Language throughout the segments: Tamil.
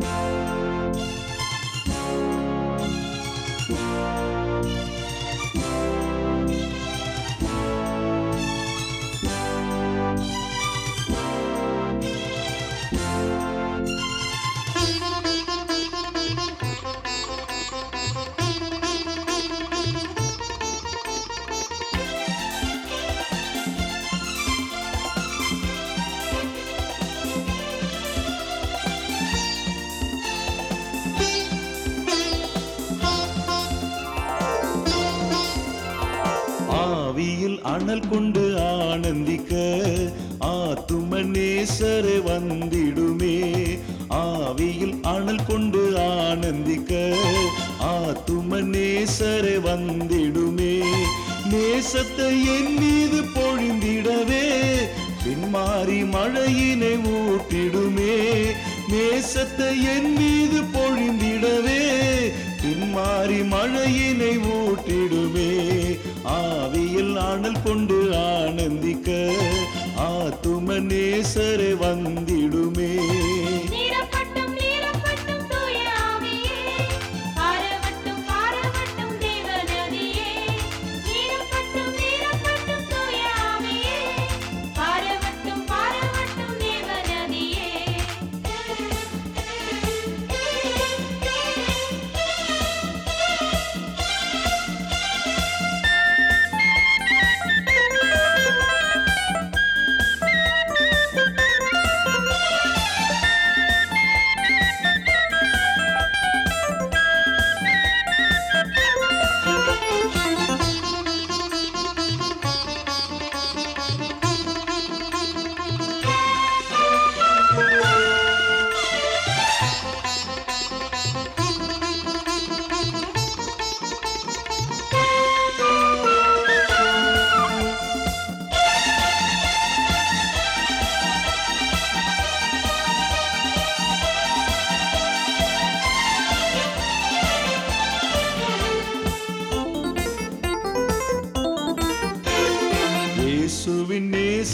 ஆவியில் அனல் கொண்டு ஆனந்திக்க ஆத்தும நேசரே வந்திடுமே. ஆவியில் அனல் கொண்டு ஆனந்திக்க ஆத்தும நேசரே வந்திடுமே. நேசத்தை என் மீது பொழிந்திடவே பின்மாறி மழையினை ஊட்டிடுமே. நேசத்தை என் மீது பொழிந்திடவே பின்மாறி மழையினை ஊட்டிடுமே. ஆவியில் ஆனல் கொண்டு ஆனந்திக்க. ஆத்தும நேசரை வந்திடுமே.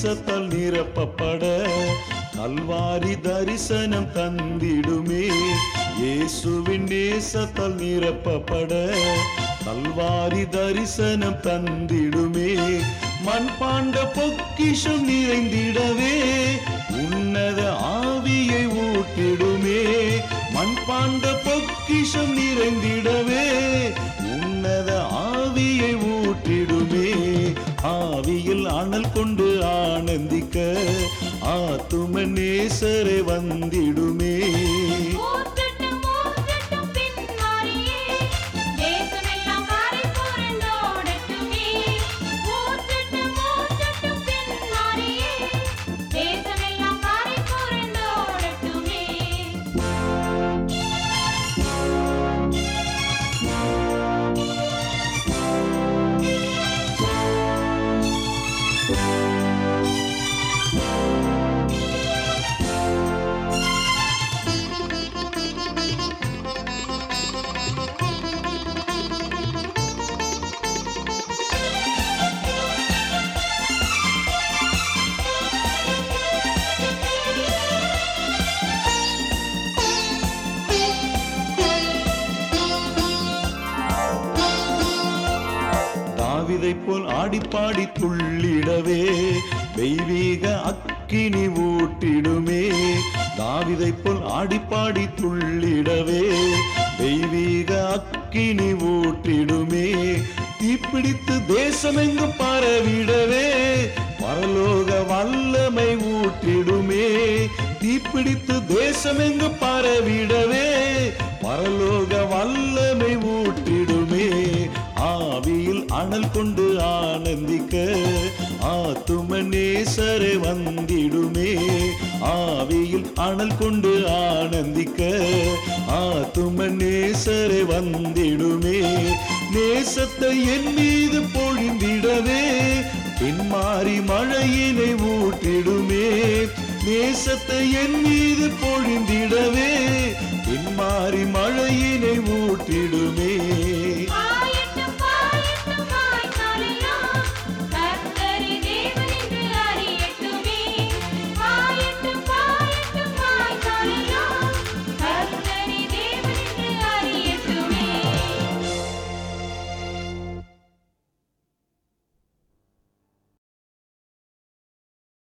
நேசத்தால் நிரப்பப்பட கல்வாரி தரிசனம் தந்திடுமே. இயேசுவின் நேசத்தால் நிரப்பப்பட கல்வாரி தரிசனம் தந்திடுமே. மண்பாண்ட பொக்கிஷம் நிறைந்திடவே உன்னத ஆவியை ஊட்டிடுமே. ஆனந்திக்க ஆத்தும நேசரே வந்திடுமே. பாடி பாடி துள்ளிடவே தெய்வீக அக்கினி ஊட்டிடுமே. தாவிதை போல் ஆடிப்பாடி துள்ளிடவே தெய்வீக அக்கினி ஊட்டிடுமே. தீப்பிடித்து தேசமெங்கும் பரவிடவே பரலோக வல்லமை ஊட்டிடுமே. தீப்பிடித்து தேசமெங்கு பரவிடவே பரலோக வல்லமை ஊட்டி ஆவியில் அனல் கொண்டு ஆனந்திக்க ஆத்தும நேசரே வந்திடுமே. ஆவியில் அனல் கொண்டு ஆனந்திக்க ஆத்தும நேசரே வந்திடுமே. நேசத்தை என் மீது பொழிந்திடவே பின்மாறி மழையினை ஊட்டிடுமே நேசத்தை என் மீது பொழிந்திடவே பின்மாறி மழையினை ஊட்டிடுமே